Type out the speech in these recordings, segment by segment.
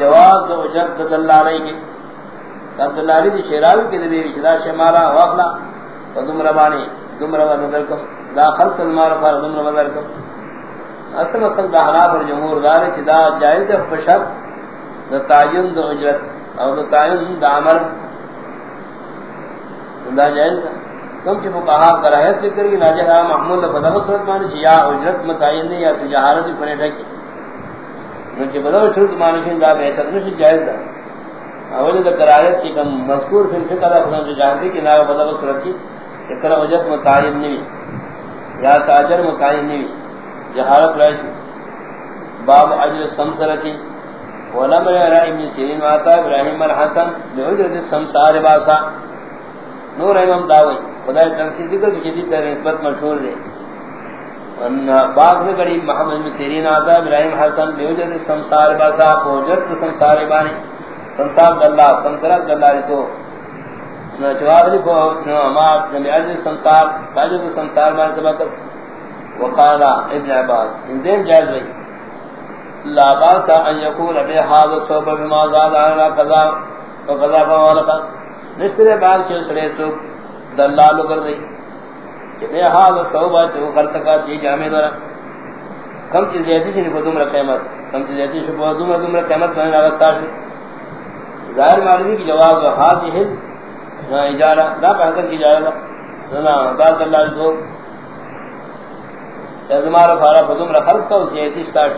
جواب دو، جد علیہ کی۔ عبداللہ شیراوی نبی شمارا واقلا ربانی دم ربا نظرکم دا خلق المار فار دم ربا نظرکم اصل اصل دا جمہور دار دا جائز دا فشر دا تعین، دا اجرت، او دا تعین، دا دا جائز دا۔ کم چی فقہا کراہیت ذکر کی ناجہ دا محمول دا صورت مانی یا اجرت متعین دی یا سجہارت فنیٹا کی نوچی بدغ شرط مانی چی دا بہتر نشی جائز دا. اول دا کراہیت کی کم مذکور فی الفقہ دا خصوصا چی جانتی کی ناجہ بدغ صورت کی، کہ کلا اجرت متعین نوی، یا ساجر متعین نوی جہارت رائشی باب عجل سمسرتی، ولم يرى ابن سيرين وعطا ابراهيم الحسن بعجرة السمسار باسا. نور امام داوئی خدا تنسیل ذکر کی جدید تر نسبت مشہور دے بعض میں قریب محمد بن سیرین آتا ابراہیم حسن بعجرة السمسار باسا بعجرة السمسار بانی. سمسار دلہ سمسرات دلہ رتو جواب لکھو ما بعجرة السمسار بعجرة السمسار بانی سبقت وقال ابن عباس، ان دین جائز بھئی لا باس ان يقول بي هذا الصوب بما زاد على قضاء وقضاء فوالقا. نسر بعد چه سرے تو دلال کر دی کہ بے حال ہاں صوبہ جو کر سکا جی جامع دورا۔ کم چیز دیتی چھ نفو دمرا قیمت۔ کم چیز دیتی شبہ دمرا دمرا قیمت بہن آگستا شو ظاہر معلومی کی جواز و حال ہاں حاضی جی حل اجارہ دا پہنکر کی اجارہ دا سنا دار دلال دو۔ ازمار فارا بدم را خلق کا اسی ایتی سٹارٹ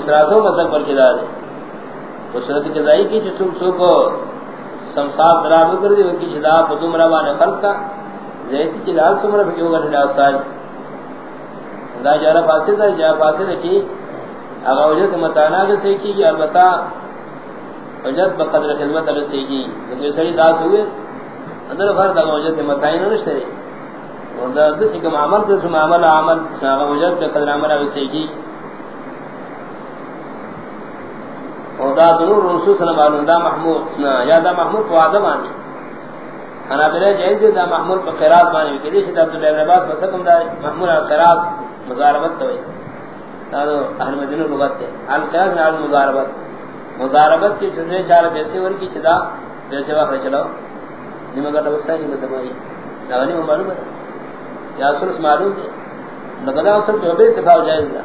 ہو ایمہ اسراسو مطلب پر کدا دے۔ تو صورت قضائی کی جو چک سو کو سمساب درابو کر دی وکی شدا بدم را بانے خلق کا۔ زیتی کی لال سمرہ فکی ہوگا نڈا استاد دا جارہ فاسد ہے جارہ فاسد ہے کی۔ اگا وجہ متانا کے سے کی البتہ وجد بقدر خدمت رسیگی کہ سڑی داس ہوئے اندر فرض اگر وجد سے متعین نہ شری اور درد کہ عمل تو سم عمل عمل اگر وجد بقدر عمل رسیگی اور دا نور رسول صلی اللہ علیہ وسلم، دا محمود یا دا محمود کو آدم آنی انا بلا جائز دا محمود پر قرات مانی کہ دیش عبد الله بن عباس مسکم دا محمود قرات مضاربت تو دا اہل مدینہ لغت ہے القیاس علی مضاربت مضاربت کی جزے چار پیسے ور کی چدا پیسے واخر چلاو نیم گٹا وسا نہیں متمائی دانی معلوم ہے یا سرس معلوم ہے لگدا اصل جو بے اتفاق جائز دا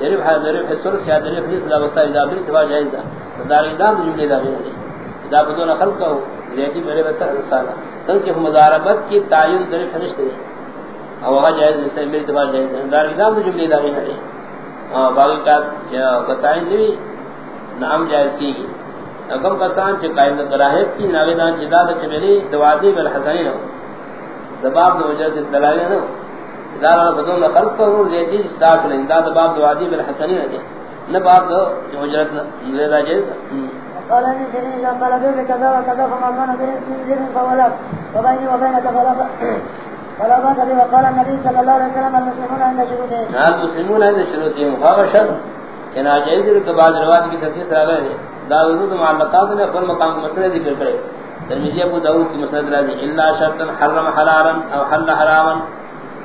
ہے شریف حاضر ہے سرس یا دریف نہیں صدا وسا اذا بے اتفاق جائز ہے دار ادام جو لے دا ہے اذا بدون خلق کو زیادی میرے بس رسالہ تن کہ مضاربت کی تعین دریف نہیں ہے او وہ جائز ہے سے میرے اتفاق جائز ہے دار ادام جو لے دا ہے ہاں باقی کا بتائیں نہیں نام جائز کی گی اگم کسان چھ قائد دراہب کی ناویدان جداد چمیلی دوادی بالحسنین دباب دو وجہ سے دلالی ادارہ بدون خلق کرو زیدی استاف لیں دا دباب دوادی بالحسنین ہے نباب دو وجہ نویدہ جائز قال ان سيدنا اذا قال به كذا وكذا فما كان من فولات وبيني وبينك فلا. فلا باس به وقال النبي صلى الله عليه وسلم المسلمون عند شروطهم المسلمون عند شروطهم فهو شر. کہ ناجائز روایت کی تفسیر آگئے ہیں داود معلقات نے اپنے مقام کو مسئلہ ذکر کرے. ترمذی ابو داؤد کی مسند راضی. الا شرطا حرم حلالا او حل حراما.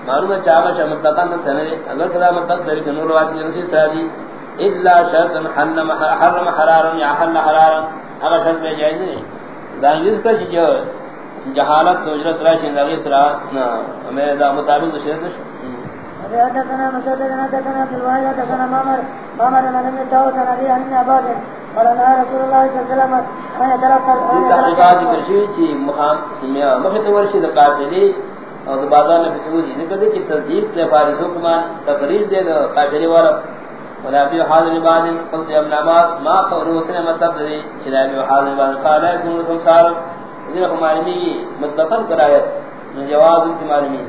معلوم ہے چاہا شرط مطلقا سنے اگر کدا مطلب در کے نور کی تفسیر راضی الا شرطا حرم حراما یا حل حراما اگر شرط میں جائز نہیں دانگیز کا جو جہالت اجرت راشی نبی سرا ہمیں دا مطابق شرط حدثنا مسدد حدثنا في الواحد حدثنا مامر مامر من ابن داود نبي عن عباد قال انا رسول الله صلى الله عليه وسلم انا کرشی چی مقام سمیا مخت ورشی قافلی اور بازار میں فسو جی ذکر دے کہ تصدیق نے فارسوں کو مان تقریر دے قافلی والا۔ ولا ابي حاضر بعد قلت ابن عباس ما قولوا سنه مطلب دے چلا ابي حاضر بعد۔ قال ہے یعنی کہ يكون سمسار ذرا ہماری مطلقاً کرایا۔ جواز کی معلومی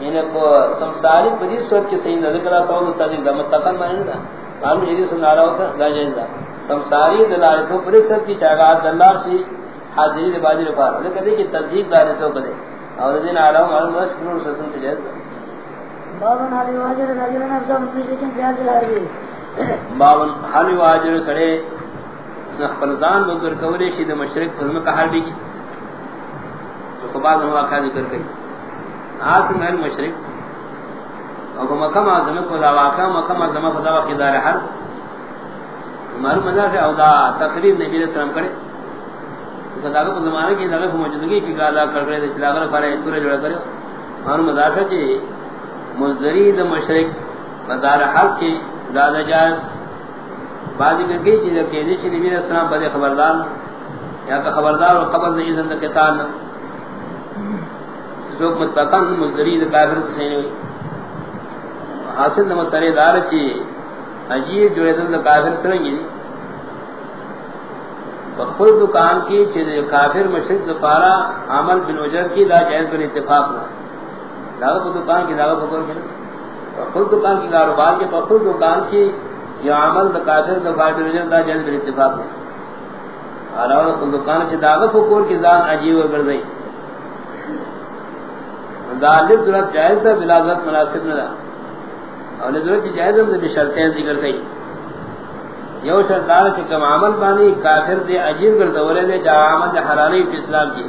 انہیں کو سمساری بدی صورت کے صحیح نظر کرا سوال تاکہ دا متقن معنی دا معلوم جدید سمنا رہا ہوتا دا جائز دا سمساری دلال تو بدی کی چاگات دلال سی حاضری دے بازی رفار لیکن کہ تصدیق دارے تو بدے اور دین دا شکرور سرطن سے جائز دا بابن حالی واجر رجل الحربی حالی واجر سڑے نخبرزان بگر کولی شید مشرق فرم کا حربی کی تو خباد ہوا کھا ذکر کری آسم ہے مشرق اور مکم آزم خدا واقع مکم آزم خدا واقع دار حرب. ہمارا مزاق ہے او دا تقریر نبی علیہ السلام کرے خدا کو زمانے کی جگہ موجودگی کی گالا کر رہے تھے، چلا کر پڑے پورے جوڑا کرے اور مزاق ہے کہ مزدرید مشرق مدار حق کی زیادہ جائز بعضی کر گئی چیز کہ نبی علیہ السلام بدے خبردار۔ یا کہ خبردار اور قبل نہیں زندہ قتال نہ۔ جو متقن مزدرید کافر سے نہیں حاصل مسئلے دار چی عجیب جو ہے، تو کافر سرنگی۔ بخل دکان کی چیز کافر مشرق دفارا عمل بن وجر کی لا جائز بن اتفاق نہ دعوت دکان کی دعوت بکر کی بخل دکان کی کاروبار کے بخل دکان کی یہ عمل دا کافر دفار بن وجر لا جائز بن اتفاق نہ علاوہ بخل دکان سے دعوت بکر کی ذان عجیب و گردئی۔ دالب ضرورت جائز تھا بلا ضرورت مناسب نہ تھا اور ضرورت جائز ہم نے شرطیں ذکر کئی۔ یو شرطار کہ کم عمل بانی کافر دے، عجیب کر دولے دے، جا عمل دے حلالی فی اسلام کی۔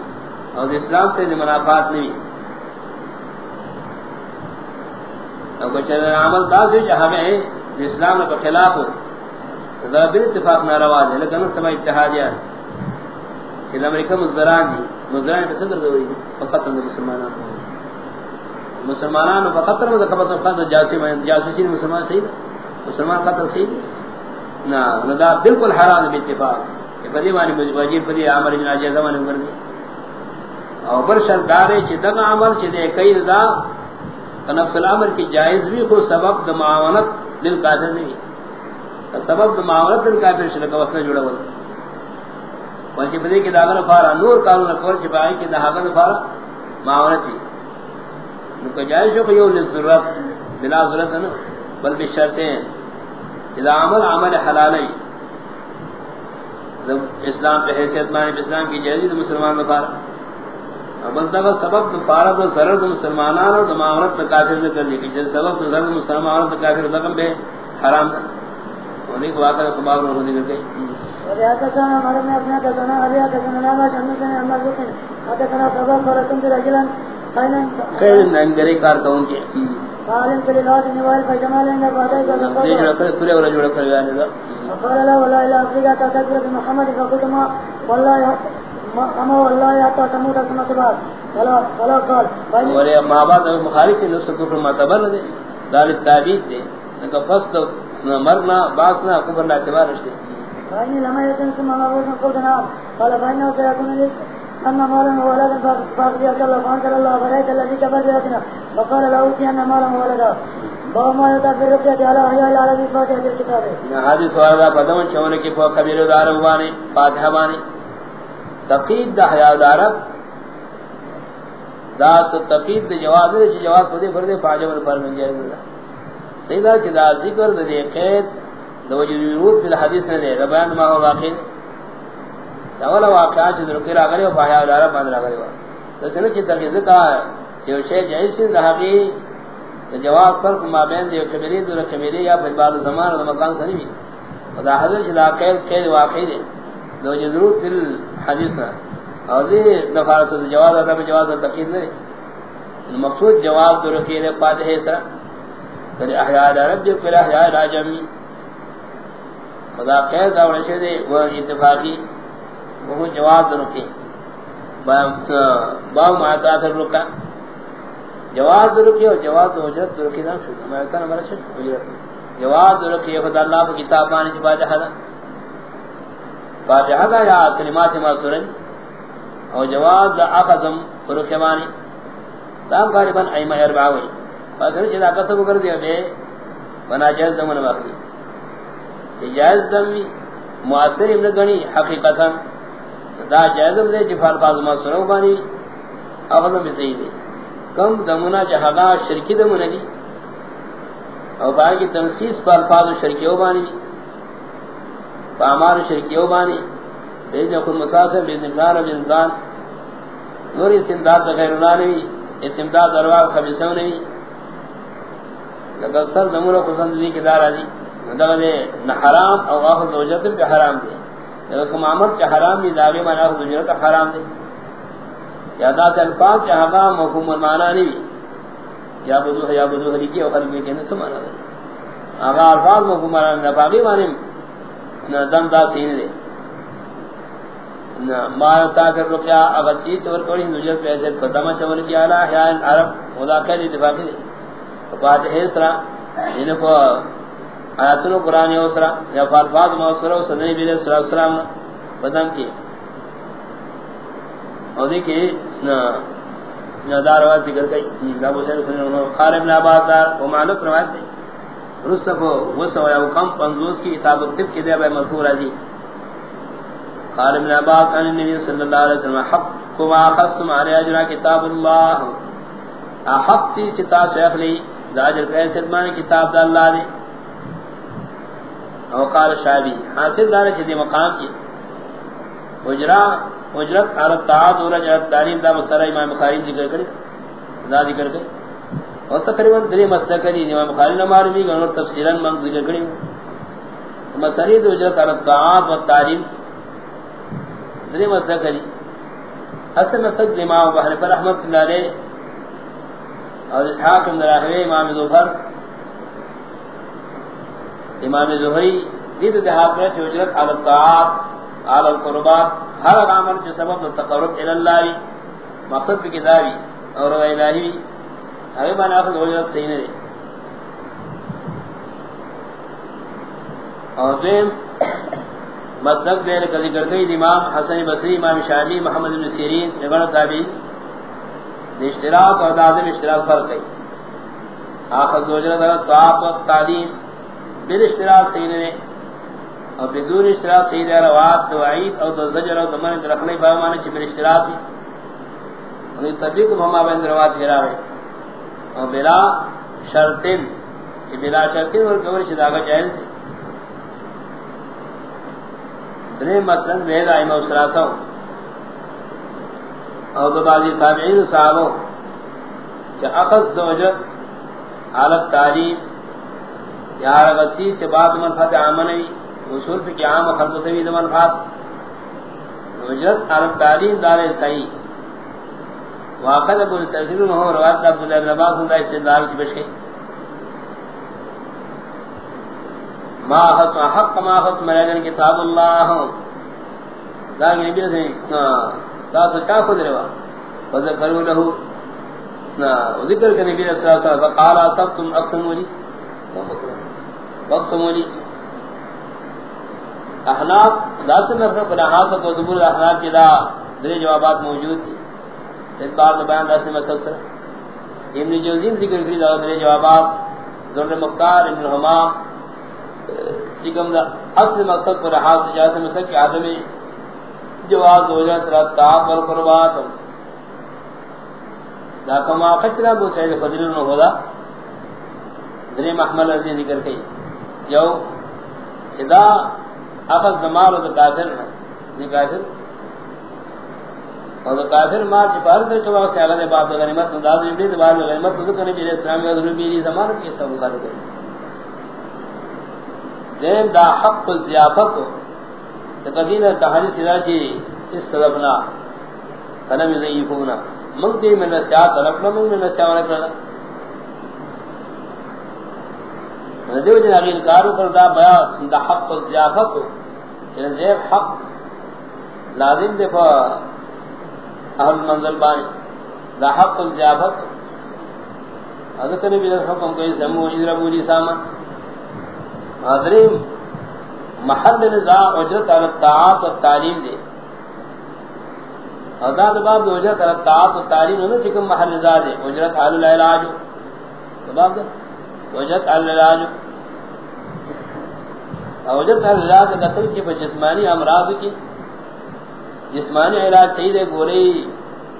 اور اسلام سے منافات نہیں اور کچھ عمل دا سے جہاں میں اسلام کے خلاف ہو۔ ذرا بل اتفاق نہ روا ہے لیکن سما اتحادیہ۔ کہ امریکہ مزدران دی۔ مزدران پہ صدر دوری فقط مسلمانوں مسلمانان۔ فقط رمضا قبط فقط جاسم جاسوسی مسلمان صحیح مسلمان قتل صحیح نا ندا بالکل حرام باتفاق کہ پدی معنی مجبوجی، پدی عمر جنا جے زمان عمر دی اور برشل دارے چھ دغ عمل چھ دے کئی رضا نفس الامر کی جائز بھی کو سبب د معاونت دل قادر نہیں. سبب د معاونت دل قادر شل کا وسنا جوڑا ولا وجہ پدی کی داغن فارا نور قانون کول چھ بائی کی داغن فارا معاونت بھی نو جائز جو کہ یہ ضرورت بلا ضرورت ہے نا بل بھی شرطیں اذا عمل عمل حلال ہے اسلام پہ حیثیت مانے اسلام کی جائزی مسلمان دفار ابل دغه سبب د پاره د سره د مسلمانانو د معاملت د کافر نه کړی چې سبب د سره د مسلمانانو د کافر دغه به حرام ده ودی کو واقعہ کو باور ہونے لگے اور یا کہ کہنا ہمارے میں اپنا کا سنا ابھی کا سنا نام جنت نے ہمارا لیکن اتے کنا سبب کرتم کے. قالن کے لوٹ نیوال فجمال نے بعد کا یہ جو کرے پورے ولا جوڑ کر یعنی دا قال لا ولا الا افریقہ تا تذکر محمد فقط ما والله اما والله تا تموت اسماء بعد ولا ولا قال. اور ما بعد مخالف نے اس کو معتبر دے. دال تعبیر دے. کہ فست مرنا باسنا کو بنا اعتبار رشتے. فإن لما يتم ثم ما بوزن قلتنا قال فإنه سيكون لك أن مالا وولدا فأخذي أجل الله فأنزل الله فرأيت الذي كبر بياتنا وقال له أوتي أن مالا وولدا وما يتع في الرقية على أحياء العربي فاتحة الكتاب. حدیث واردہ بدون شون کی فوق کبیر دار وانی فاتحہ بانی تقید دا حیاء دارب دا تقید دا جواز دے جواز پدے فردے فاجب پر من جائز دا سیدہ چی دا ذکر دا دے قید دا وجود ورود فی الحدیث نے دے دا بیان ما ہوا واقعی اولا واقعات جو ذکر اگرے و پایا دارا باندھ اگرے وا تو سن کی تقید کا کہ شے جائز سے ذہبی جواز پر ما بین دے کبیری دور کبیری یا بعد زمان و مکان سنی بھی خدا حضرت جلا قید قید واقعی دے. دو ضرورت فی الحدیث اور دی دفارت جواز ادا جواز تقید نہیں مقصود جواز دور کی دے پاد ہے سر کہ احیاء عرب جو کہ احیاء راجمی خدا قید اور شے دے وہ اتفاقی. وہ جواز رکے با ما تا رکا جواز رکے اور جواز اجرت رکے نہ شو میں کہنا مرا شو اجرت جواز رکے خدا اللہ کی کتاب بانی کی بات ہے فاتحہ کا یا کلمات ما سورن اور جواز اقدم رکے بانی تام غالبا ایمہ اربعہ ہوئی بس نے جدا قسم کر دیا بے۔ بنا جائز زمان باقی جائز دم معاصر ابن گنی حقیقتا۔ دا جائزم دے جفال قاضمہ سنو بانی اغضم بسیح دے کم دمنا جہاگا شرکی دمنا دی او باقی کی تنسیس پر الفاظ شرکیو بانی فامار شرکیو بانی بیزن خود مساسر بیزن ابنان و بیزن ابنان نور اس استمداد غیر اللہ نوی استمداد ارواح خبیصو نوی لکہ سر دمنا خسند دی کی دارا دی دغه نه حرام او اخذ وجت په حرام دي لیکن عمل چ حرام دی داوی معنی اخذ اجرت حرام دی. یا دا الفاظ چ حرام مفہوم معنی نہیں یا بدو یا بدو ہری کی اور میں کہنے سمانا ہے اگر الفاظ مفہوم معنی نہ باقی معنی نہ دم دا سین دے نہ ما تا کر اگر چیز اور کوئی نجت پیسے قدمہ چول کیا لا ہے عرب خدا کہ اتفاقی دے بات ہے سرا ان کو آیات القران او سرا، یا الفاظ مؤثر او سنئی بھی صلی اللہ علیہ وسلم بدن کی. اور دیکھیں نہ نظر وا ذکر کئی. ابو سعید نے خارب ابن عباس و معلوم روایت دی. ہے رسفو وسو یا کم پنزوس کی کتاب طب کی دے مذکور ہے جی خارب ابن عباس عن النبي صلی اللہ علیہ وسلم حق ما خصم علی اجرا کتاب اللہ حق سی کتاب سے اخلی ذاجر پیسے مان کتاب دا اللہ دے او قال شابی حاصل دار چھ دی مقام کی اجرا، اجرت علی الطاعات اور اجرت تعلیم، دا مسئلہ امام بخاری ذکر کرے دا ذکر کرے اور تقریباً دری مسئلہ کری امام بخاری نے معلوم بھی اور تفصیلا من ذکر کرے مسئلہ دو اجرت علی الطاعات و تعلیم. دری مسئلہ کری اصل مسئلہ امام بخاری پر رحمت اللہ علیہ اور اسحاق بن راہوی امام ظفر امام ظہری دید دیہات میں اجرت علی الطاعات علی القربات، ہر عمل جو سبب تقرب الى اللہ مقصد کی کتابی اور الہی، ہمیں میں اخذ اجرت صحیح نہیں۔ اور دیم مطلب دیر کا ذکر گئی امام حسن بصری، امام شامی، محمد بن سیرین نگڑ تابی اشتراک اور دادم اشتراک فرق ہے آخذ اجرت طاعت و تعلیم بل اشتراک صحیح نہیں اور بدون اشتراک سید روات تو عید اور تو زجر اور دمن درخلی بامان چ بل اشتراط اشتراک اور تبلیغ ہما بین روات گرا ہے اور بلا شرطن کہ بلا شرطن اور کور شداغا جائز درے مثلا وید ائمہ اسراسو اور دو بعضی تابعین صحابوں کہ اخذ دوجت حالت تعلیم یا رغسی سے بعد منفعت عامنوی اصول پہ کیا عام خلق سوی زمان خاص اجرت علی تعلیم دار صحیح واقع ابو سعید بن ہو، روایت عبداللہ بن عباس نے استدلال کی پیش کی ما حق حق، ما حق مرجن کتاب اللہ۔ دا نبی سے ہاں، دا تو چا خود روا۔ فذكر له۔ نا، ذکر کہ نبی صلی اللہ علیہ وسلم قال اصبتم اقسموا لي اقسموا لي احناف ذات میں سے بنا ہاتھ کو دبر احناف کی دا دے جوابات موجود تھی اس بار دا بیان دس میں سب سے ابن جوزین ذکر کی دا دے جوابات۔ ذر مختار، ابن حمام سکم دا اصل مقصد پر ہاتھ سے جاتے میں کہ آدمی جواز ہو جائے ترا تاق اور قربات دا کما خچرا بو سید فضل نہ ہودا دری محمل عزیز ذکر کی جو اذا اخذ دمال و کافر نہیں کافر؟ اور دا کافر مار چپار سے چوا سے اگلے باب غنیمت انداز بھی دبار میں غنیمت تو کرنے بھی اسلام میں ضرور بھی زمان کے سب کر دے دین دا حق الضیافت. تو قدیم تحریف سلا چی اس طرفنا فنم ضعیفونا من دی من نسیات طرفنا من نسیات طرفنا دیو جن اگین کارو کردا بیا دا حق و ضیافت یعنی زیب حق لازم دفا اہل منزل بانی۔ دا حق و ضیافت حضرت نبی رسول حکم کوئی سمو ادرا بولی جی سامان حضریم محل نزاع اجرت علی الطاعات و تعلیم دے۔ ازاد باب دو اجرت علی الطاعات و تعلیم انہوں چکم محل نزاع دے اجرت علی العلاج باب دے وجد العلاج وجد العلاج کا قتل کی جسمانی امراض کی جسمانی علاج صحیح دے گولی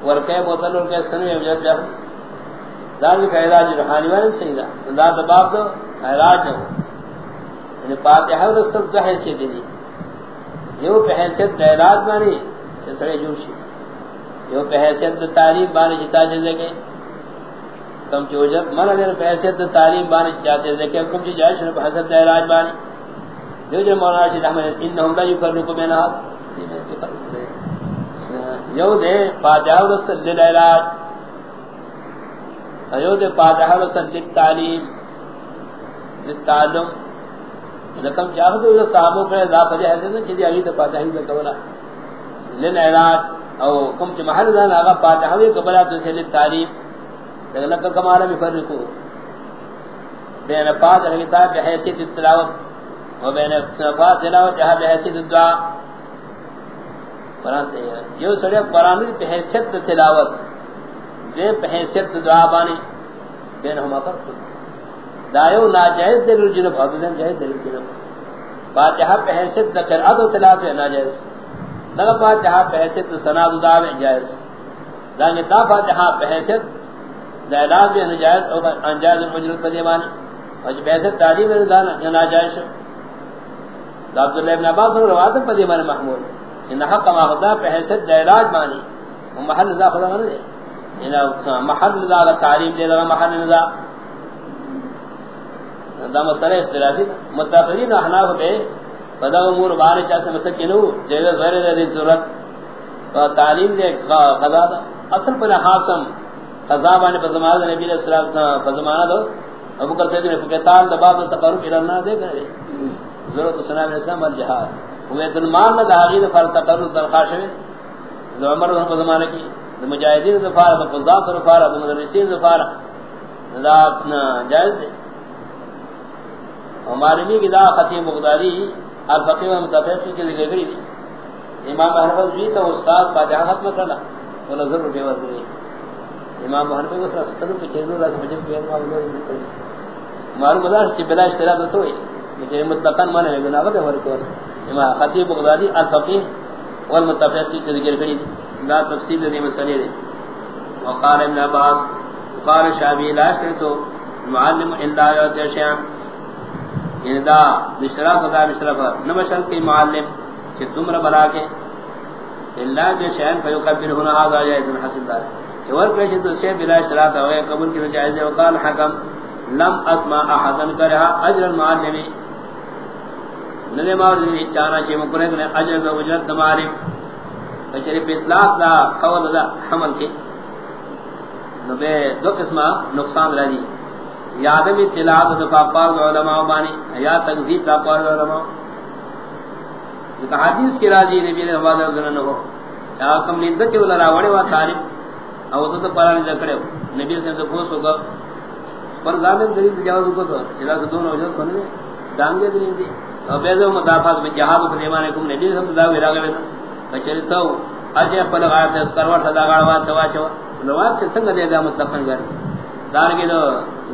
ورکے بوتل اور کے سن میں وجد جب دار کا علاج روحانی والے صحیح دا دا باب دو علاج ہے یعنی فاتحہ اور استغفار دو حیثیت دی. یہ وہ حیثیت علاج مانی سے سڑے جوشی یہ وہ حیثیت تعلیم بانی جتا جزے گئے کم چوجب من اگر پیسے تو تعلیم بانی چاہتے ہیں کم چیز جائے شرف حسد علاج بانی۔ جو جو مولانا شیخ احمد انہم لا یفرقوا بین ہاتھ۔ یو دے فاتحہ رسل للعلاج یو دے فاتحہ رسل للتعلیم۔ للتعلم۔ لکم چاہت ہوئے صحابوں پر اضافہ جائے حسن چیزی آگی تو فاتحہ ہی بکولا للعلاج او کم چی محل دان آگا فاتحہ ہوئے قبلہ تو سے للتعلیم۔ لکم کمالا بفرقوا بین فاتحہ کتاب بحیثیت التلاوت و بین فاتحہ تلاوت جہاں بحیثیت الدعا قرآن سے یہ سڑے قرآن کی حیثیت تلاوت دے حیثیت دعا بانی بین ہما پر دایو ناجائز دل الجنب حضرت جائز دل الجنب فاتحہ پہ حیثیت قرآن و تلاوت ہے، ناجائز۔ لگا فاتحہ پہ حیثیت سناد دعا ہے جائز۔ دانگے دا فاتحہ پہ حیثیت دا علاج بھی ناجائز اور انجائز المجرد پر دیوانی اور جو حیثیت تعلیم ہے ناجائز عبداللہ ابن عباس روایت پر دیوانی محمود۔ ان حق ما خدا پہ حیثیت دا علاج مانی محل نزا خدا مانے دے ان محل نزا کا تعلیم دے دا محل نزا دا مسئلہ اختلافی متاخرین احناف بے۔ فدا امور بارے چاہ چاہتے مسکنو جیوز غیر دے ضرورت۔ تعلیم دے قضا دا۔ اصل پر حاسم قضا بانے پر زمانہ نبی علیہ السلام پر زمانہ دو، ابو کر سیدنے فکتال دباب تقرب الالنا دے گئے ضرورت سناب علیہ السلام والجہاد وہ ظلمان نہ داغی دفار تقرر درخواش ہے جو عمر رحمہ زمانہ کی مجاہدین دفار فقضاء دفار مدرسین دفار دا جائز دے ہمارے بھی کی دا خطیب مقداری الفقی و متفق کی ذکر کری دی امام حنفی جی تو استاد فاتحہ ختم کرنا وہ نظر روپے وزنی امام حنفی کو سر کے چینو راز مجھے کہ معلوم مدار کی بلا اشتراط تو ہے مجھے مطلقاً مانے ہے گناہ بے ہو امام خطیب بغدادی الفقیہ والمتفق کی ذکر کری۔ لا تفصیل دی مسئلے دے۔ وقال ابن عباس، وقال شابی لا شرطو معلم الا یعطی شیعن یعنی دا بشراف دا بشراف نمشل کی معلم کہ تم رب بلا کے اللہ جو شیعن فیو قبر ہونا آگا جائے ازن حسن دار۔ کہ ور تو شیع بلا شراط ہوئے قبول کی نجائز ہے وقال حکم، لم اسمع احدا کرها اجر المعلمی۔ ننے ماوردن اچانا چی مکرے کنے عجر دا وجرد دا معلم۔ فشریف اطلاق دا، قول دا، حمل کی۔ نو بے دو قسمہ نقصان را دی۔ یا اطلاق دا فاقار دا علماء بانی، یا تنزید دا قوار دا علماء۔ لکہ حدیث کی راجی نبی نے حوالہ ذرن ہو یا کم لیندت چی والا راوڑے وا طالب او تو تو پرانی ذکرے ہو نبی سے تو پوس ہوگا پر ظالم دلیل تجاوز کو تو چلا تو دونوں وجہ سننے دانگے دلیل دی. اور بیزو مدافعات میں جہاد و سلیمان کم نبی سے دا ویرا گئے تھا چلی تو اجے پل غائب دے اس کروٹ صدا غاڑوا توا چوا لوات سے سنگ دے گا متفق گر دار کے دو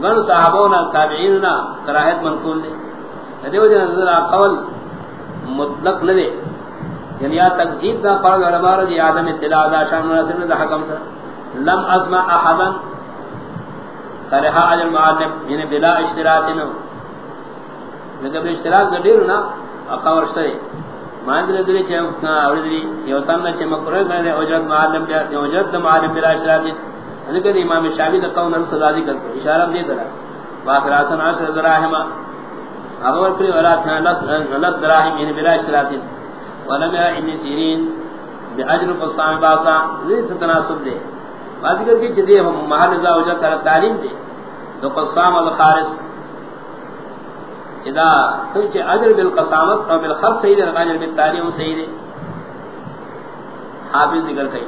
غن صحابونا تابعیننا کراہت منقول دے دیو جن نظر قول مطلق نہ دے یعنی یا تکذیب دا پڑھ علماء رضی آدم اطلاع دا شان مناسب دا حکم سر لم ازمع احدا کرہا عجل معلم یعنی بلا اشتراک نو. لیکن اشتراک گڑیر نا. اقاور شترے ماندر دلی چے اور اوردری یو تن چے مکرہ کرے اجرت معلم بیا اجرت معلم بلا اشتراک لیکن امام شافعی دا قول نرس صدا ذکر اشارہ دے دلا. باخر حسن عشر دراہما ابو بکر ولا تھا لس دراہم. یعنی بلا اشتراک ولم يرى ابن سيرين باجر قصام باسا. ذی تناسب دے. بات کر کے جدی ہم محل ذا وجہ کر تعلیم دے تو قصام الخارس اذا سوچ اجر بالقسامت او بالخرص سید اجر بالتعلیم سید حافظ ذکر کئی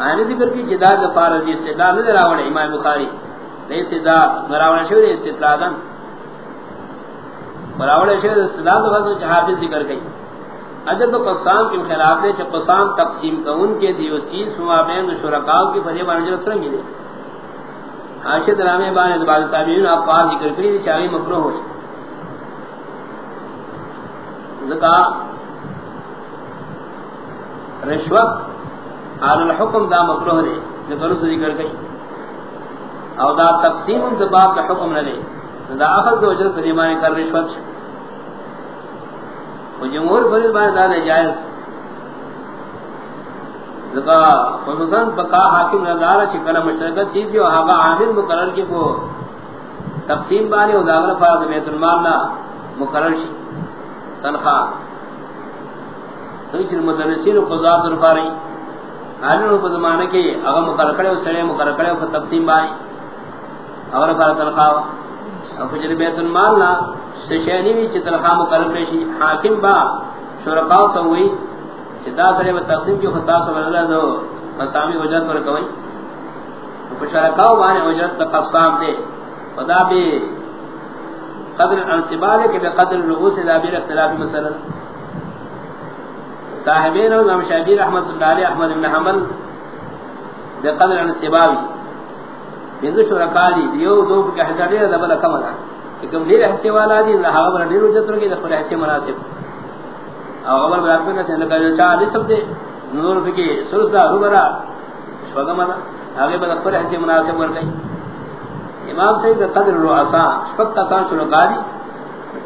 آنے ذکر کی جدا دفار دی استدلال نظر آوڑے امام بخاری نہیں استدلال مراوڑے شو دے استدلالن مراوڑے شو دے استدلال دفار سوچ حافظ ذکر کئی اجر تو قسام کے خلاف دے کہ قسام تقسیم کا، ان کے دیو چیز ہوا، بین شرکاؤ کی فضی بانجر سرنگی دے حاشد رامے بانے بعض تابعین آپ پار ذکر کری دی چاہی مکروہ ہوئی ذکا رشوت آل الحکم دا مکروہ دے ذکر اس ذکر کئی او دا تقسیم دا باب دا حکم نہ دے۔ دا اخذ دا وجرد فدیمانے کر رشوت۔ شد جمہور فرید بانے دا دے جائز ذکا خصوصاً پکا حاکم ندارا چکل مشرکت چیز جو آگا عامل مقرر کی کو تقسیم بانے و داغل فراد بیت المال مقرر شد تنخواہ تنچر مدرسین و قضاء درفاری عالم کو زمانہ کے اگر مقرر کرے اس سڑے مقرر کرے وہ تقسیم بانی اور پر تنخواہ اور فجر بیت المال نا سشینی بھی چھ تنخواہ مقرر شی حاکم با شرقاء تو ہوئی چھ سڑے و تقسیم کی خطا سب اللہ دو مسامی وجرت پر کوئی تو شرقاء بانے وجرت تقسام دے خدا بھی قدر الانصبال کے بقدر الرؤوس دابیر اختلافی مسئلہ صاحبین و امام شافعی رحمۃ اللہ علیہ، احمد بن حمل حنبل بقدر الانصبال بندو شرکالی دیو دو کے حساب ہے دبل کم ہے کہ کم دیر حصے والا دی اللہ خبر دیر وجت رکی دخل حصے مناسب۔ او خبر بات میں سے لگا چا دی سب دے، نور فکی سلسلہ روبرا شوگمنا آگے بدخل حصے مناسب ور گئی امام صاحب قدر الرؤسا فقط کان شنو قاضی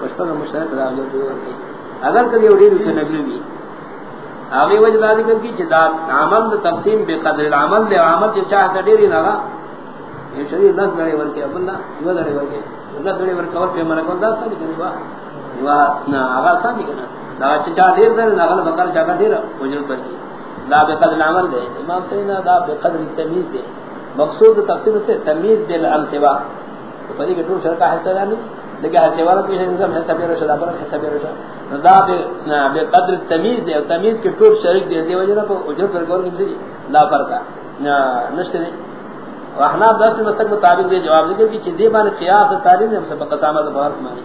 پشپا کا مشترک دا جو اگر کدی کبھی اڑی روچے نگلی بھی۔ آگے وجہ ذکر کی چدا عمل دا تقسیم بے قدر العمل دے، عمل چ چاہتا ڈیری نہ یہ شریعت دس دڑے ور کے اللہ یہ دڑے ور اللہ دڑے ور کور پہ مرکو دس نہیں کہ وا وا نہ آغاز سان نہیں دا چا دیر در نغل بکر چا دیر وجل پر کی۔ دا بے قدر دے۔ امام سینا دا بے تمیز دے۔ مقصود تقسیم سے تمیز دل عن سوا۔ تو پری کے ٹور شرکا حصہ نہیں، لیکن حصہ والا پیش نظام حصہ بے رشد ابر حصہ بے رشد دا بے تمیز دے تمیز کے ٹور شریک دے دے وجہ کو اجر پر گور کی لا فرق نہ نشتے احنا دس مسلک مطلب مطابق دے جواب دے کہ چدی بان قیاس تعلیم نے ہم سب قسامت بہت مانی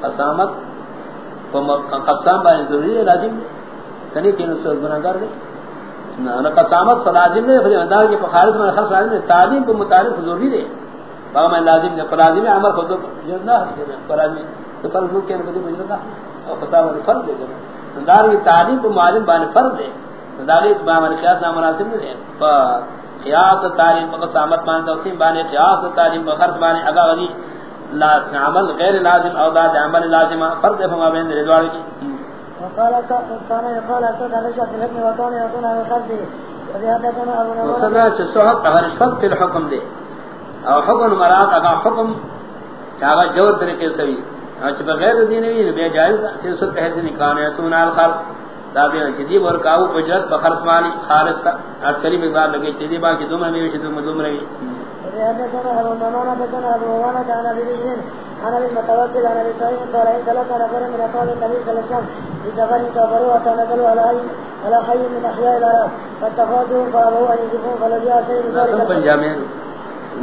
قسامت قسام بان ضروری ہے، لازم کنی کہ نو سر گناہگار دے۔ نہ قسامت پر لازم ہے پھر انداز کے خارج میں خاص لازم ہے تعلیم کو متعلق ضروری ہے باغ میں لازم ہے لازم ہے خود جو نہ ہے فرض میں تو فرض کے کبھی مجھے کا اور پتہ ہے فرض دے انداز کی تعلیم کو معلوم بان فرض ہے دالی با من قیاس نہ مناسب نہیں ہے قیاس تعلیم قسامت مان تقسیم بانے قیاس تعلیم بخرج بانے اگا لا عمل غیر لازم او دا عمل لازم فرض فما بین رضوان کی۔ وقال كان يقال كان رجع في الحكم وكان يكون على خلفه وصلنا في الحكم دے۔ او حکم مراد اگا حکم چاہا جور طریقے سے بھی۔ اچ بغیر دین بھی بے جائز ہے سب کہے سے نکانے سونا جدی ور کاو اجرت بخرص مالی خالص کا اکثری مقدار لگے جدی با کی دوم میں شدو مدوم رہی وزيادتنا ابو نواس بن ابو وانا كان بيجين انا بالمتوكل على بيتين قال ان ثلاثه نفر من اصحاب النبي صلى الله عليه وسلم في سفر كبروا وتنزلوا على اي على حي من احياء العرب فاتخذوا فابوا ان يجيبوا فلجاء سيد ذلك پنجابین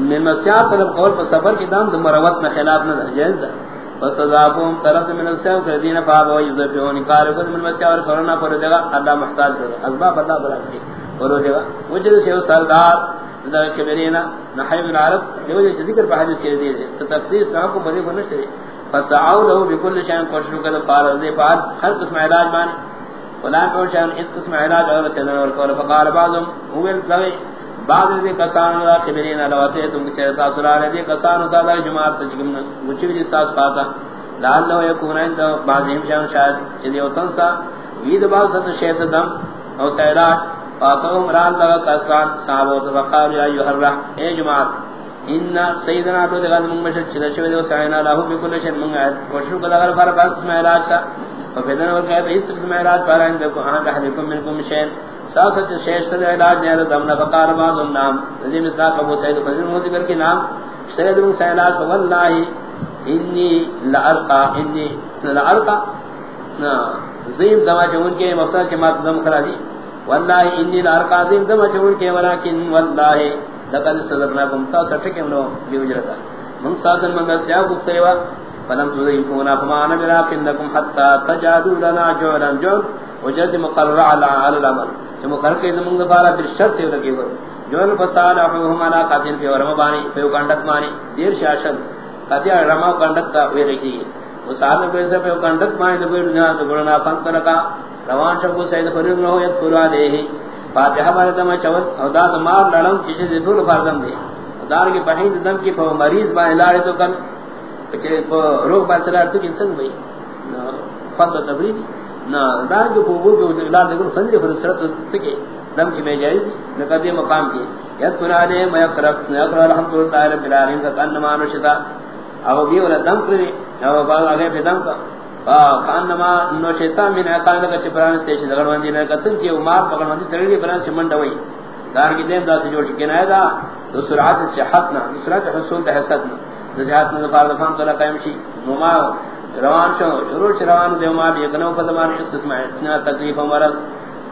میں مسیار طرف قول پر سفر کی دام دم مروت نہ خلاف نہ جائز ہے فتضافهم طرف من السلام کردین فابوا یذفون قالوا من مسیار کرونا پر جگہ اللہ محتاج ہے اسباب اللہ بلا کی اور جگہ وجد سے سردار دا کبرینا نحیب العرب یہ جو ذکر پہ حدیث کے دیے تو تفسیر نہ کو بڑی بننے سے فسعوا له بكل شيء کوشش کرے پار دے پار ہر قسم علاج مان ولا کو شان اس قسم علاج اور کہنے اور فقال بعضهم، هو الذي بعض دے کسان دا کبرینا لواتے تم کے چہتا سرا دے کسان دا جماعت تجمن مچھ بھی جی ساتھ پاتا۔ لعل لو يكون عند بعضهم شان شاید چلی وتن سا۔ وید بعض ست شیط دم۔ او سیرات فاتهم ران لگا کسان صحابہ تو وقال یا ایھا الرح اے جماعت، ان سیدنا تو دغان من مشد چھ شو دو ساینا له بكل شيء من عاد وشو کلا غیر فر پاس میں علاج تھا فبدن اور کہتے اس قسم علاج پارا ان کو ہاں کہ حکم منکم شین ساسچ شیش سے علاج نے دم نہ فقار ما نام ذی مصداق ابو سعید فضل مو ذکر کے نام۔ سید بن سیلات والله انی لارقا انی لارقا۔ نا، زیم دما چون کے مقصد کے مات دم کرا دی۔ والله انی لارقا، زیم دما چون کے ولکن والله لقد صدرنا کم تا سٹکے نو بیوجرتا من ساتن من سیا کو فلم تذيفون فما انا براكنكم حتى تجادوا لنا جولا جول وجد مقرر على العمل مقرر کے زمون دوبارہ بالشرط لگے ہو جول فصالحهم على قاتل في ورم بانی پیو کنڈک مانی دیر شاشن. کدیا رما کنڈک کا وی رکھی وہ سال میں سے پیو کنڈک مانی تو کوئی نہ تو گنا روان شب سید فرید نو یت پورا دے فاتحہ بارے تم چول او داد مار لڑم کسی دے دور فردم دے دار کی بہین دم کی پو مریض با علاج تو کن. کہ روح با سرار تو انسان بھئی فضل تبرید نہ دار جو پو کو علاج دے فضل فرصت سکے دم کی میں جائز نقدی مقام کی یت پورا دے میں قرب نہ الحمدللہ رب العالمین کا کن مانو او بھی ولا دم کرے او با اگے پہ دم کا کانما نو من عقال کا چپران سے جگڑ وندی نے قسم کی عمر پکڑ وندی تڑی بران سے منڈ دار کی دیم داس جوڑ کے نہ دا سرعت صحت نہ سرعت حصول تحسد نہ ذات نہ پار دفان تو قائم شی نما روان شو شروع روان دیو ما بھی کنو قدمان استسماع اتنا تکلیف مرض.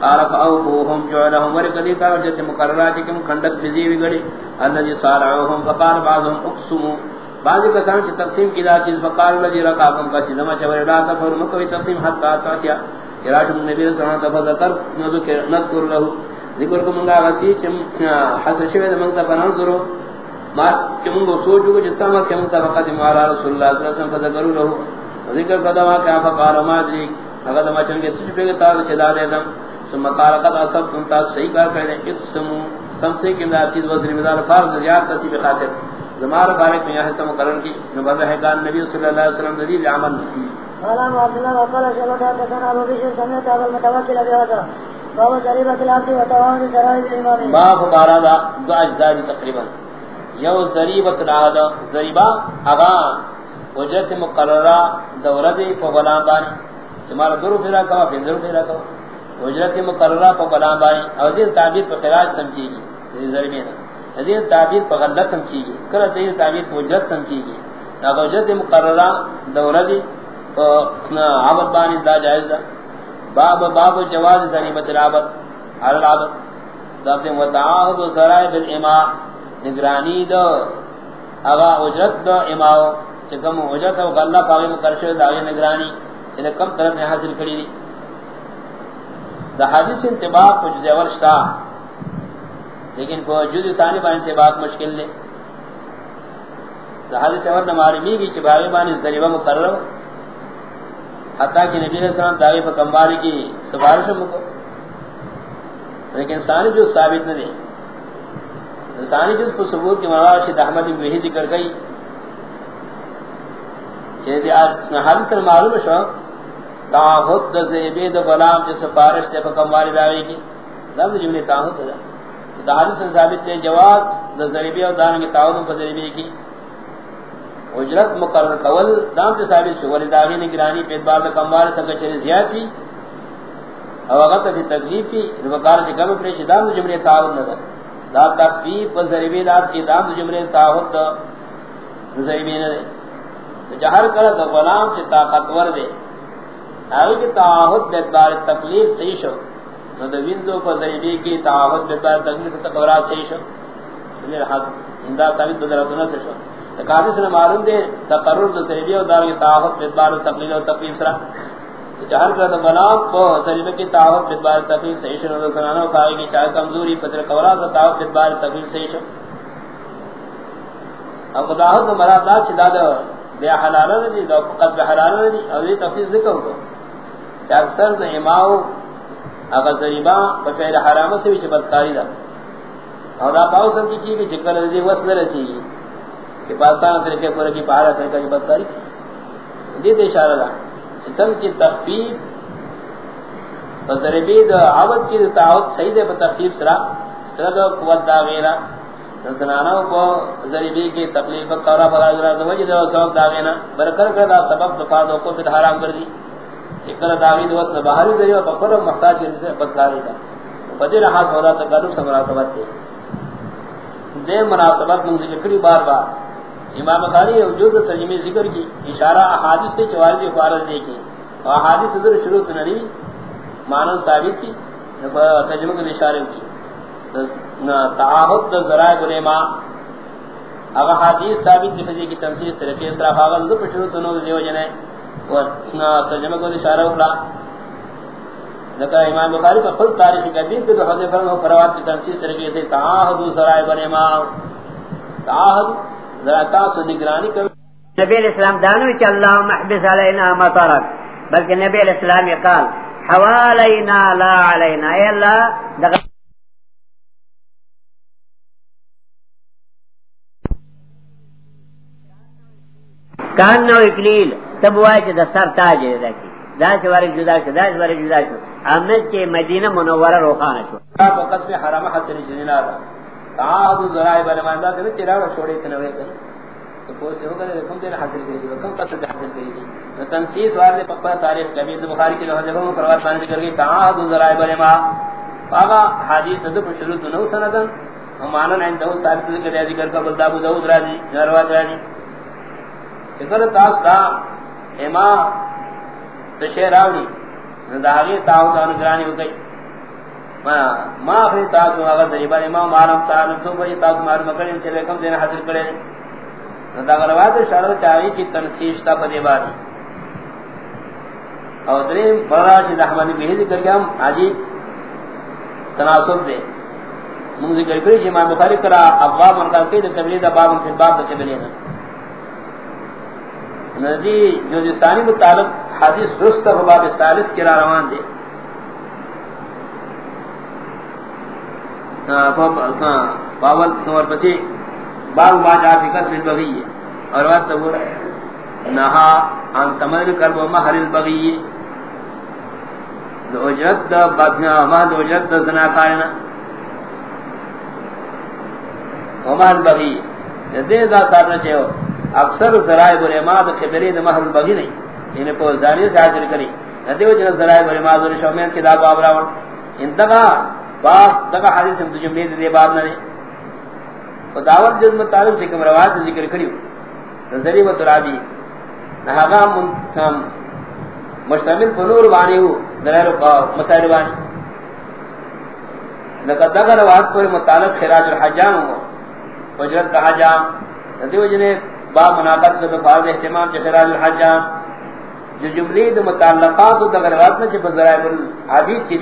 عارف او هم جعلهم ورقدی تا جت مقررات کم کھنڈک بزی وگڑی الذي صارعهم فقال بعضهم اقسموا بعض کسان چ تقسیم کی ذات چیز، فقال الذي رقاكم کا چیز ما چور لا تفر مکوی تقسیم حتا تا کیا جراش نبی صلی اللہ علیہ وسلم ذکر، نذکر له ذکر کو منگا وسی چم حس شوی من تا بنان کرو ما چم گو سوچو کو جتا ما کم تا فقط ما رسول اللہ صلی اللہ علیہ وسلم فذکروا له ذکر قدما ما کیا فقال ما ذی اگر ما چنگے سچ پہ تا چلا دے دم. ثم قال قد اصبتم تا صحیح کار کرے اسم سم سے کہ دا چیز وزر مدار فرض زیاد ترتیب خاطر. زمار بارک میں ہے سم کرن کی نبذ ہے کہ نبی صلی اللہ علیہ وسلم دلیل عمل. قال عبد الله وقال شلون كان ابو بشر سمعت ابو المتوكل بهذا باب ضريبه العبد وتوان ذرائع الامام. باب باردا دو اجزاء تقریباً. یو ضریبۃ العهد ضریبہ اغا وجت مقررہ دورت کو غلام بانی تمہارا درو پھرا کا پھر پھرا کا اجرت مقررہ پر غلام بانی اور دین تعبیر پر خراج سمجھی گی یہ ضربی ہے دین تعبیر پر غلط سمجھی گی کر دین تعبیر پر اجرت سمجھی گی اگر اجرت مقررہ دورہ دی عبد بانی دا جائز دا باب باب جواز ضریبت العبد. علی العبد. دابت وتعاہد سرائے بالاماء نگرانی دا اگا اجرت دا اماؤ چکم اجرت و غلہ پاگی مقرشو دا اغی نگرانی انہیں کم طرف میں حاصل کری دی. دا حدیث انتباق کو جزے ورشتا لیکن کو جزے ثانی با انتباق مشکل لے دا حدیث ورن معلومی بھی چباغی بانی ذریبہ مقرر حتیٰ کہ نبی علیہ السلام داغی پر کمباری کی سفارش مکو. لیکن ثانی جو ثابت نہ دے ثانی جز پر ثبوت کی مولا شد احمد وحی ذکر گئی کہ حدیث معلوم شو؟ تعہد دا زیبی دا غلام جس سفارش دے پکم واری داوی کی۔ لفظ جملے تعہد دا۔ دا حدیث ثابت دے جواز دا زیبی و دانگی تعہد پر زیبی کی۔ اجرت مقرر کول دام سے ثابت شو، ولی داوی نگرانی پید بار دا کم واری سکر چلی زیاد تھی او اغت فی تکلیف کی وقار سے کم پریش دام دا جملے تعہد نہ دا دا و زیبی دا کی دا جملے تعہد دا زیبی نہ دے جہر کرد غلام سے طاقتور دے۔ آگے کی تعاہد بیدار تکلیف صحیح شو۔ نو دا ویندو کو ذریبی کی تعاہد بیدار تکلیف تکورات صحیح شو۔ انہیں حاصل۔ اندہ ثابت بدراتنا سے شو۔ تقاضی سے معلوم دے تقرر دا ذریبی و دار کی تعاہد بیدار تکلیف و تکلیف سرا۔ چہر کر دا کو ذریبی کی تعاہد بیدار تکلیف صحیح شو نو دا سنانا و کھاگی کی چاہ کمزوری پتر کورات سے تعاہد بیدار تکلیف صحیح شو اب خداہد دا مراد دا چھ دا بے حلالہ ندی دا قصب حلالہ ندی اور یہ تفصیل ذکر ہوتا کہ اکثر دا اماؤ اگر ذریبا بفعل حرامہ سے بھی چھ بدکاری دا۔ اور دا پاؤ سب کی چیز بھی چکر دی وصل رسی۔ کہ پاکستان طریقے پورے کی پہاڑا طریقہ کی بدکاری۔ دی دے اشارہ دا۔ چچم کی تخفیف ذریبی دا عبد کی تعاوت صحیح دے بتخفیف سرا سرا دا قوت دا غیرہ۔ زنانوں کو ذریبی کی تکلیف پر قرار پر حاضر ہے وجہ دا سبب دا غیرہ۔ برکر کر دا سبب دفاع دو کو پھر حرام کر دی۔ اکر داوی دوست باہری ذریعہ پر محتاج کرنے سے بدکاری دا۔ بدر حاصل ہو رہا تکالب سے مناسبت دے۔ دے مناسبت من ذکری بار بار۔ امام خانی وجود ترجمہ ذکر کی، اشارہ احادیث سے چواری دی فارض دے کی۔ اور احادیث در شروع سنری معنی ثابت کی ترجمہ کے اشارے کی۔ تعاہد دا ذرائع علماء اگر حدیث ثابت کی لفظی کی تنسیح طریقے اس طرح فاغل دو پر سنو دیو جنے اور ترجمہ کو اشارہ اکلا لکہ امام بخاری کا خود تاریخ کبیر کے دو حضر فرم ہو فروات کی تنسیح طریقے سے تعاہد ذرائع علماء تعاہد ذرا تاسو نگرانی کر نبی الاسلام دانوی چا اللہم احبس علینا مطرک بلکہ نبی الاسلام قال حوالینا لا علینا اے اللہ دغا کان نو اکلیل تب چې د سر تاج دی دا ورې جدا شو دا ورې جدا شو۔ امنت کې مدینه منوره روخانه شو۔ په قسم حرام حسن جنینا دا تعاهد ذرائع بل ماندا سے چراغ چھوڑے تے نوے تے تو پوچھ سے ہوگا کم دیر حاصل کری دی، کم قصد حاصل کری دی۔ تنسیس والے پکا تاریخ کبھی بخاری کی لحاظ میں پروات پانے ذکر کی تعاہد ذرائع بلے ما حدیث دو پر شروع نو سندن۔ مانن عند دو ثابت ذکر دیا ذکر کا بلدا ابو داؤد راضی روایت راضی۔ ذکر تاس دا اما تشیراوی نداغی تاو تاو نگرانی ہوگئی ما اخری تاسو آغا دریبان امام عالم تعالی تو بجی تاسو معلوم کرنے سے لکم دین حاصل کرے دا روایت شرط چاہیے کی تنسیش تا پدی باری اور دریم بڑا چیز احمد بھی ذکر کیا ہم آجی تناسب دے من ذکر کری چی امام بخاری کرا ابواب منقل کئی در قبلی دا باب انفر باب دا قبلی نا ندی جو جسانی مطالب حدیث رست باب سالس کرا روان دے باول نور پسی باب ما جا فی قسم البغی اور وقت تبور نہا ان سمر کرب و محر البغی دو اجرت دا بدنا ما دو اجرت دا زنا کارنا و محر البغی دے دا سارنا چاہو اکثر ذرائب الاماد خبری دا محر البغی نہیں۔ یعنی انہیں پو سے حاصل کری دے اجرت ذرائب الاماد و شومین کی دا باب راون انتقا باب دغه حدیث هم د جملې دې باب نه او دعوت جز مطابق ذکر روایت ذکر کړیو نظری و ترابی هغه هم مشتمل په نور باندې وو دلایل مسائل باندې. لقد دغه روایت پر متعلق خراج الحجام ہو وجرت حجام. دیو جنے با مناقض کا فرض اہتمام کے خراج الحجام. جو جملے د متعلقات دغه روایت نے چې په ذرائع الحدیث کې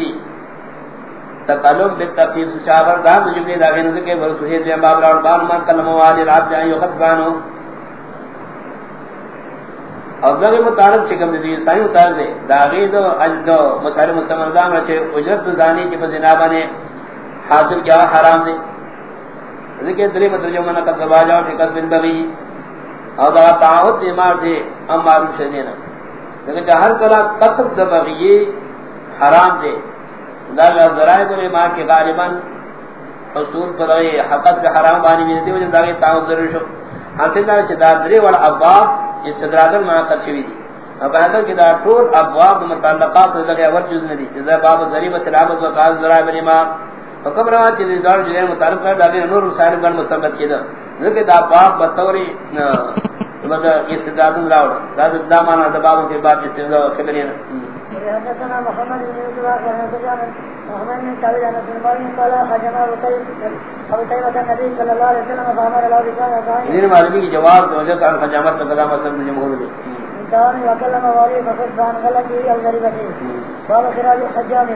دي تکلم بالتفیل شاور دا جملے دا غیر ذکر بل دے باب راول بان ما کلم والی العبد ان یخطبانو اور دغه متعلق چکم دي سایو متعلق دے۔ دا غیر دو اجدو مسائل مستمردان رچے اجرت زانی کی بزنا بنے حاصل کیا، حرام دے۔ ذکر دلی مترجمہ نہ قد واجا فی قسم البغی اور دا تعہد بیمار دے ام معلوم شدینا لیکن ہر کلا قسم دبغی حرام دے۔ دا ذرائع کو ما کے غالبا حصول پر حقت کے حرام بانی میں دی وجہ داغی تعاون ضرور شو. حاصل دا چ دادری وال ابواب استدراجل ما کر چوی دی اب اگر کہ دا ٹول ابواب متعلقات لگے اور جز ندی جزا باب ذریبہ تلابت و قاض ذرائع بنی ما حکم روات چیز دار جو متعلق کر دا نور صاحب گن مستمد کیدا ذکر دا باب بطوری مطلب استدراجل راو دا دا معنی دا باب کے بعد استدراجل خبرین حدثنا محمد بن يوسف عن سفيان محمد بن تعبير عن سلمان قال خجم ابو طيب ابو طيب النبي صلى الله عليه وسلم فامر له بشان دین معلومی کی جواب تو وجہ عن خجامت کا قدام میں جمهور دی۔ كان وكلم والي فقد بان غلطي الغريبه باب خراج الحجام